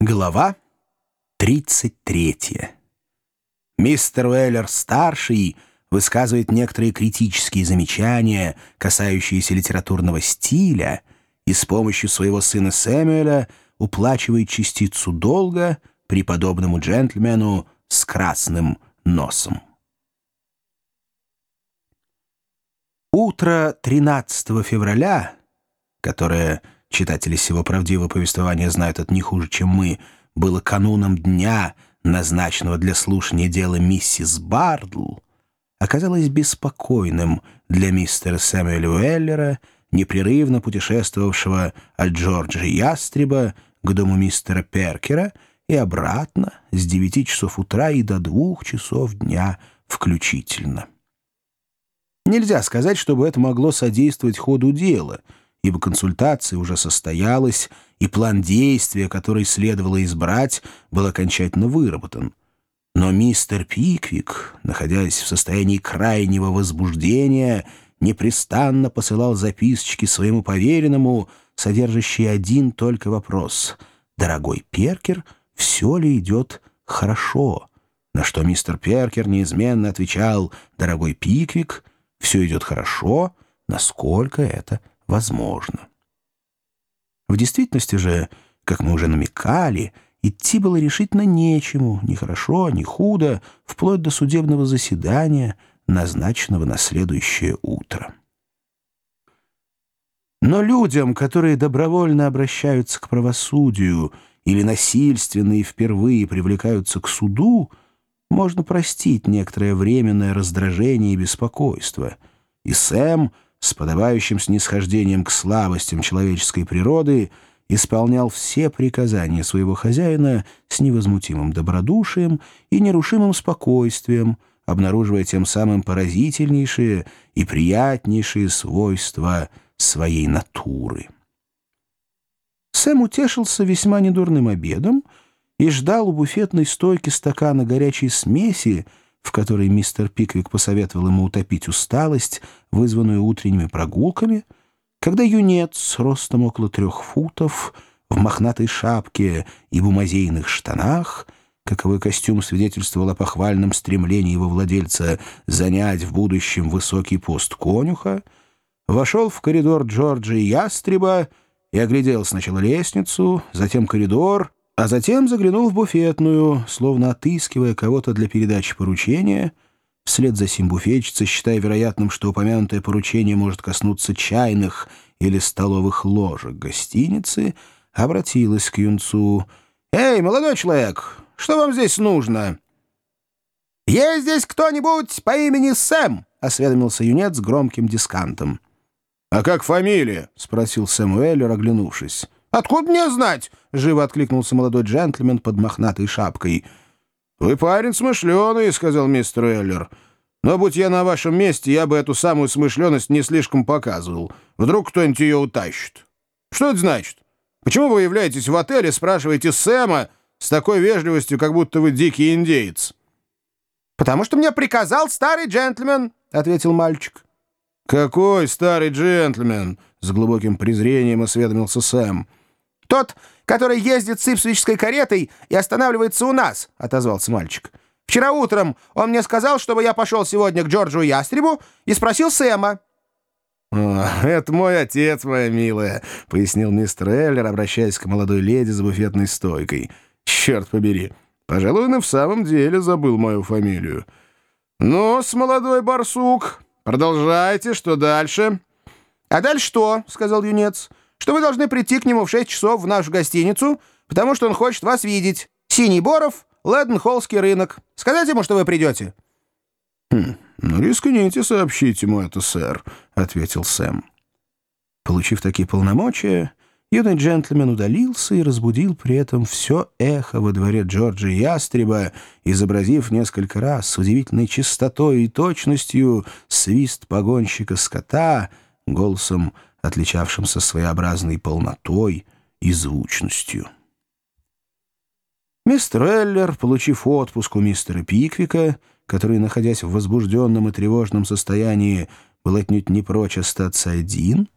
Глава 33. Мистер Уэллер-старший высказывает некоторые критические замечания, касающиеся литературного стиля, и с помощью своего сына Сэмюэля уплачивает частицу долга преподобному джентльмену с красным носом. Утро 13 февраля, которое читатели сего правдивого повествования знают это не хуже, чем мы, было кануном дня, назначенного для слушания дела миссис Бардл, оказалось беспокойным для мистера Сэмюэля Уэллера, непрерывно путешествовавшего от Джорджа Ястреба к дому мистера Перкера и обратно с девяти часов утра и до двух часов дня включительно. Нельзя сказать, чтобы это могло содействовать ходу дела — ибо консультация уже состоялась, и план действия, который следовало избрать, был окончательно выработан. Но мистер Пиквик, находясь в состоянии крайнего возбуждения, непрестанно посылал записочки своему поверенному, содержащие один только вопрос «Дорогой Перкер, все ли идет хорошо?» На что мистер Перкер неизменно отвечал «Дорогой Пиквик, все идет хорошо, насколько это возможно. В действительности же, как мы уже намекали, идти было решительно нечему, ни хорошо, ни худо, вплоть до судебного заседания, назначенного на следующее утро. Но людям, которые добровольно обращаются к правосудию или насильственно и впервые привлекаются к суду, можно простить некоторое временное раздражение и беспокойство. И Сэм — с подобающим снисхождением к слабостям человеческой природы, исполнял все приказания своего хозяина с невозмутимым добродушием и нерушимым спокойствием, обнаруживая тем самым поразительнейшие и приятнейшие свойства своей натуры. Сэм утешился весьма недурным обедом и ждал у буфетной стойки стакана горячей смеси, в которой мистер Пиквик посоветовал ему утопить усталость, вызванную утренними прогулками, когда юнец ростом около трех футов, в мохнатой шапке и бумазейных штанах, каковой костюм свидетельствовал о похвальном стремлении его владельца занять в будущем высокий пост конюха, вошел в коридор Джорджа и Ястреба и оглядел сначала лестницу, затем коридор — а затем заглянул в буфетную, словно отыскивая кого-то для передачи поручения. Вслед за сим буфетчица, считая вероятным, что упомянутое поручение может коснуться чайных или столовых ложек гостиницы, обратилась к юнцу. «Эй, молодой человек, что вам здесь нужно?» «Есть здесь кто-нибудь по имени Сэм?» — осведомился юнец с громким дискантом. «А как фамилия?» — спросил Сэмуэль, оглянувшись. «Откуда мне знать?» — живо откликнулся молодой джентльмен под мохнатой шапкой. «Вы парень смышленый», — сказал мистер Эллер. «Но будь я на вашем месте, я бы эту самую смышленность не слишком показывал. Вдруг кто-нибудь ее утащит. Что это значит? Почему вы являетесь в отеле, спрашиваете Сэма с такой вежливостью, как будто вы дикий индеец?» «Потому что мне приказал старый джентльмен», — ответил мальчик. «Какой старый джентльмен?» — с глубоким презрением осведомился Сэм. «Тот, который ездит с ипсвичской каретой и останавливается у нас», — отозвался мальчик. «Вчера утром он мне сказал, чтобы я пошел сегодня к Джорджу Ястребу и спросил Сэма». «О, это мой отец, моя милая», — пояснил мистер Эллер, обращаясь к молодой леди за буфетной стойкой. «Черт побери, пожалуй, он и в самом деле забыл мою фамилию». «Ну, с молодой барсук, продолжайте, что дальше?» «А дальше что?» — сказал юнец. — что вы должны прийти к нему в 6 часов в нашу гостиницу, потому что он хочет вас видеть. Синий Боров, Лэденхоллский рынок. Сказать ему, что вы придете?» «Хм, ну рискните сообщить ему это, сэр», — ответил Сэм. Получив такие полномочия, юный джентльмен удалился и разбудил при этом все эхо во дворе Джорджа Ястреба, изобразив несколько раз с удивительной чистотой и точностью свист погонщика скота голосом отличавшимся своеобразной полнотой и звучностью. Мистер Эллер, получив отпуск у мистера Пиквика, который, находясь в возбужденном и тревожном состоянии, был отнюдь не прочь остаться один,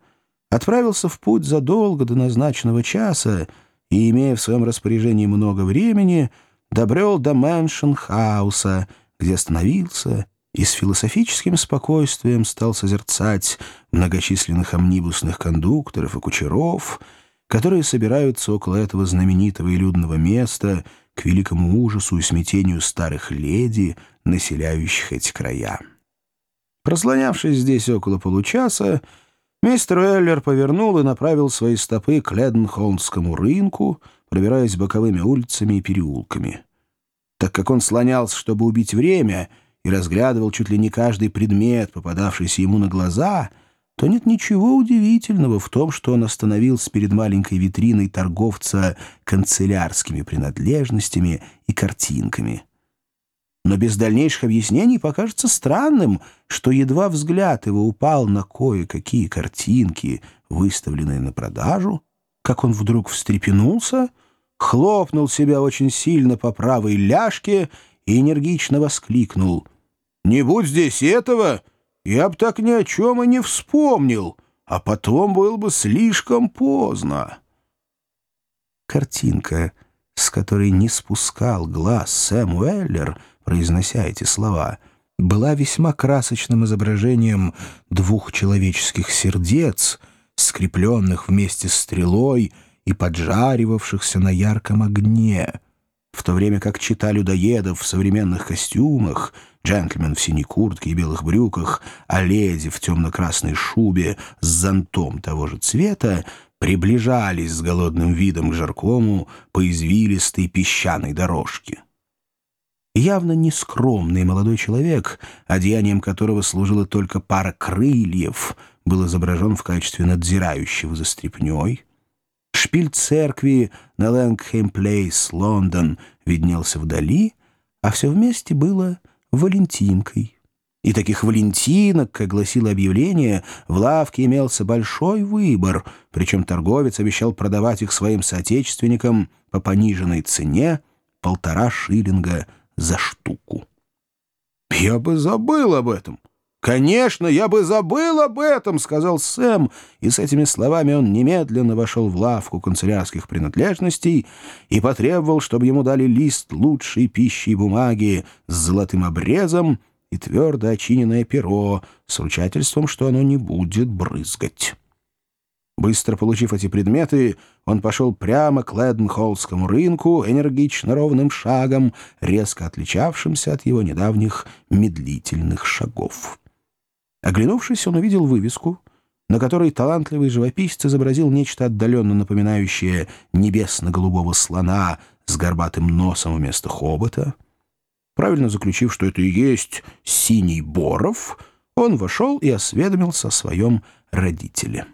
отправился в путь задолго до назначенного часа и, имея в своем распоряжении много времени, добрел до Мэншн-хауса, где остановился и с философическим спокойствием стал созерцать многочисленных омнибусных кондукторов и кучеров, которые собираются около этого знаменитого и людного места к великому ужасу и смятению старых леди, населяющих эти края. Прослонявшись здесь около получаса, мистер Эллер повернул и направил свои стопы к Леденхолмскому рынку, пробираясь боковыми улицами и переулками. Так как он слонялся, чтобы убить время — и разглядывал чуть ли не каждый предмет, попадавшийся ему на глаза, то нет ничего удивительного в том, что он остановился перед маленькой витриной торговца канцелярскими принадлежностями и картинками. Но без дальнейших объяснений покажется странным, что едва взгляд его упал на кое-какие картинки, выставленные на продажу, как он вдруг встрепенулся, хлопнул себя очень сильно по правой ляжке и энергично воскликнул — не будь здесь этого, я б так ни о чем и не вспомнил, а потом было бы слишком поздно. Картинка, с которой не спускал глаз Сэм Уэллер, произнося эти слова, была весьма красочным изображением двух человеческих сердец, скрепленных вместе стрелой и поджаривавшихся на ярком огне, в то время как чита людоедов в современных костюмах — Джентльмен в синей куртке и белых брюках, а леди в темно-красной шубе с зонтом того же цвета приближались с голодным видом к жаркому по извилистой песчаной дорожке. Явно нескромный молодой человек, одеянием которого служила только пара крыльев, был изображен в качестве надзирающего за стряпней. Шпиль церкви на Лэнгхэм-Плейс, Лондон, виднелся вдали, а все вместе было Валентинкой. И таких валентинок, как гласило объявление, в лавке имелся большой выбор, причем торговец обещал продавать их своим соотечественникам по пониженной цене полтора шиллинга за штуку. «Я бы забыл об этом!» «Конечно, я бы забыл об этом», — сказал Сэм, и с этими словами он немедленно вошел в лавку канцелярских принадлежностей и потребовал, чтобы ему дали лист лучшей пищи и бумаги с золотым обрезом и твердо очиненное перо с ручательством, что оно не будет брызгать. Быстро получив эти предметы, он пошел прямо к Лэденхоллскому рынку энергично ровным шагом, резко отличавшимся от его недавних медлительных шагов. Оглянувшись, он увидел вывеску, на которой талантливый живописец изобразил нечто отдаленно напоминающее небесно-голубого слона с горбатым носом вместо хобота. Правильно заключив, что это и есть синий боров, он вошел и осведомился о своем родителе.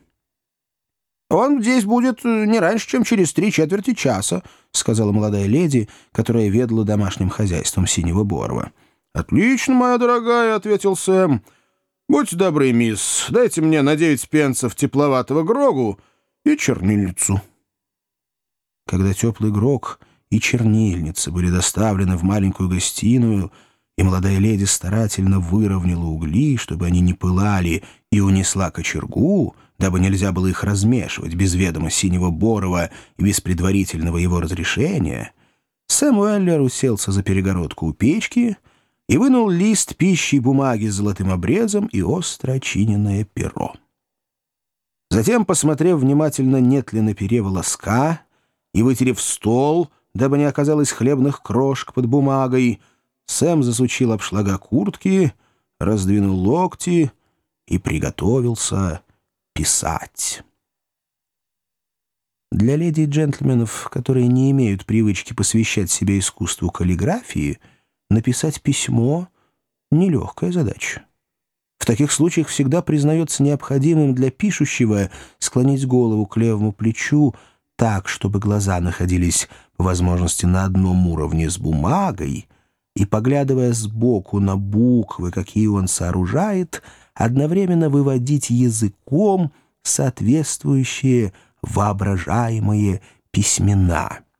«Он здесь будет не раньше, чем через три четверти часа», — сказала молодая леди, которая ведала домашним хозяйством синего борова. «Отлично, моя дорогая», — ответил Сэм. «Будьте добры, мисс, дайте мне на девять пенсов тепловатого грогу и чернильницу». Когда теплый грог и чернильница были доставлены в маленькую гостиную, и молодая леди старательно выровняла угли, чтобы они не пылали, и унесла кочергу, дабы нельзя было их размешивать без ведома синего Борова и без предварительного его разрешения, Сэм Уэллер уселся за перегородку у печки — и вынул лист пищи и бумаги с золотым обрезом и остро очиненное перо. Затем, посмотрев внимательно, нет ли на пере волоска, и вытерев стол, дабы не оказалось хлебных крошек под бумагой, Сэм засучил обшлага куртки, раздвинул локти и приготовился писать. Для леди и джентльменов, которые не имеют привычки посвящать себя искусству каллиграфии — написать письмо — нелегкая задача. В таких случаях всегда признается необходимым для пишущего склонить голову к левому плечу так, чтобы глаза находились, по возможности, на одном уровне с бумагой, и, поглядывая сбоку на буквы, какие он сооружает, одновременно выводить языком соответствующие воображаемые письмена —